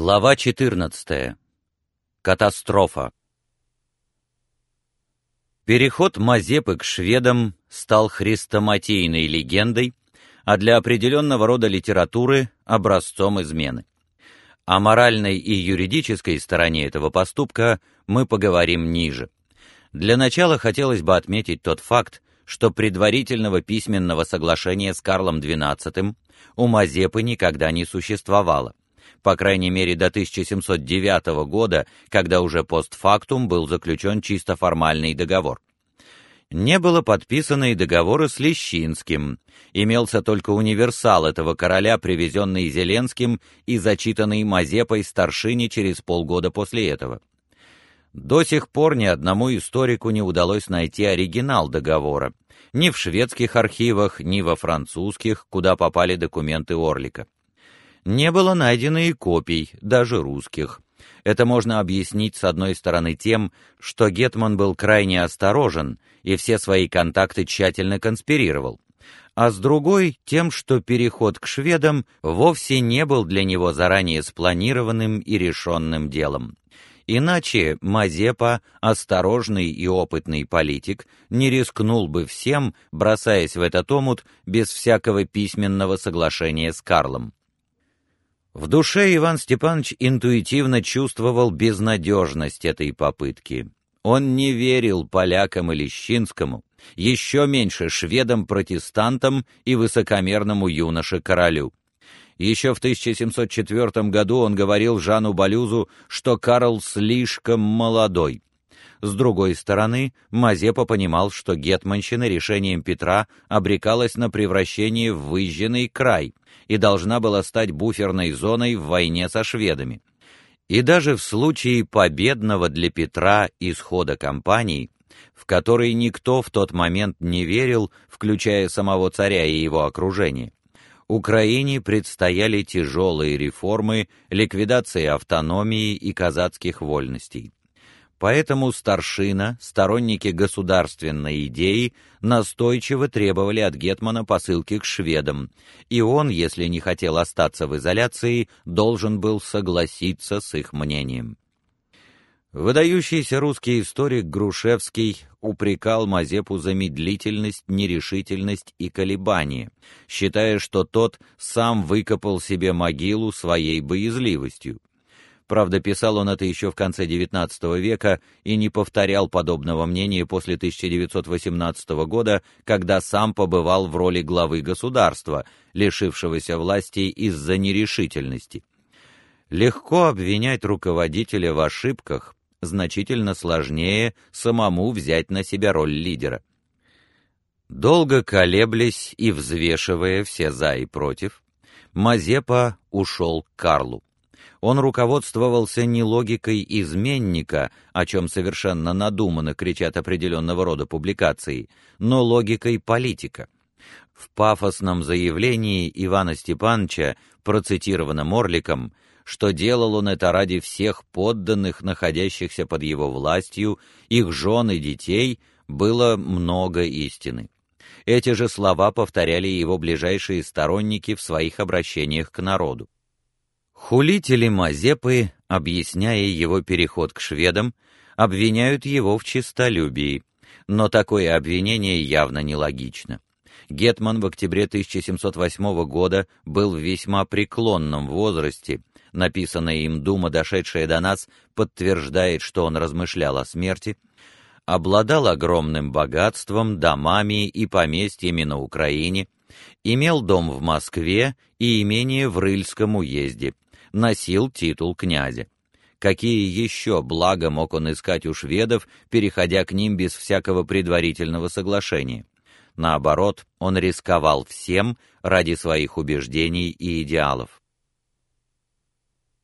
Глава 14. Катастрофа. Переход Мазепы к шведам стал хрестоматийной легендой, а для определенного рода литературы — образцом измены. О моральной и юридической стороне этого поступка мы поговорим ниже. Для начала хотелось бы отметить тот факт, что предварительного письменного соглашения с Карлом XII у Мазепы никогда не существовало по крайней мере до 1709 года, когда уже постфактум был заключен чисто формальный договор. Не было подписано и договора с Лещинским. Имелся только универсал этого короля, привезенный Зеленским и зачитанный Мазепой старшине через полгода после этого. До сих пор ни одному историку не удалось найти оригинал договора, ни в шведских архивах, ни во французских, куда попали документы Орлика не было найдено и копий, даже русских. Это можно объяснить с одной стороны тем, что гетман был крайне осторожен и все свои контакты тщательно конспирировал, а с другой тем, что переход к шведам вовсе не был для него заранее спланированным и решенным делом. Иначе Мазепа, осторожный и опытный политик, не рискнул бы всем, бросаясь в этот омут без всякого письменного соглашения с Карлом. В душе Иван Степанович интуитивно чувствовал безнадежность этой попытки. Он не верил полякам и Лещинскому, еще меньше шведам-протестантам и высокомерному юноше-королю. Еще в 1704 году он говорил Жану Балюзу, что Карл слишком молодой. С другой стороны, Мазепа понимал, что гетманщина решением Петра обрекалась на превращение в выжженный край и должна была стать буферной зоной в войне со шведами. И даже в случае победного для Петра исхода кампании, в который никто в тот момент не верил, включая самого царя и его окружение, Украине предстояли тяжелые реформы, ликвидация автономии и казацких вольностей. Поэтому старшина, сторонники государственной идеи, настойчиво требовали от гетмана посылки к шведам, и он, если не хотел остаться в изоляции, должен был согласиться с их мнением. Выдающийся русский историк Грушевский упрекал Мазепу за медлительность, нерешительность и колебания, считая, что тот сам выкопал себе могилу своей боязливостью. Правда, писал он это еще в конце XIX века и не повторял подобного мнения после 1918 года, когда сам побывал в роли главы государства, лишившегося власти из-за нерешительности. Легко обвинять руководителя в ошибках, значительно сложнее самому взять на себя роль лидера. Долго колеблясь и взвешивая все за и против, Мазепа ушел к Карлу он руководствовался не логикой изменника, о чем совершенно надуманно кричат определенного рода публикации, но логикой политика. В пафосном заявлении Ивана Степановича, процитированном Орликом, что делал он это ради всех подданных, находящихся под его властью, их жен и детей, было много истины. Эти же слова повторяли его ближайшие сторонники в своих обращениях к народу. Хулители Мазепы, объясняя его переход к шведам, обвиняют его в честолюбии, но такое обвинение явно нелогично. Гетман в октябре 1708 года был в весьма преклонном возрасте. Написанная им дума, дошедшая до нас, подтверждает, что он размышлял о смерти, обладал огромным богатством, домами и поместьями на Украине, имел дом в Москве и имение в Рыльском уезде носил титул князя. Какие еще блага мог он искать у шведов, переходя к ним без всякого предварительного соглашения? Наоборот, он рисковал всем ради своих убеждений и идеалов.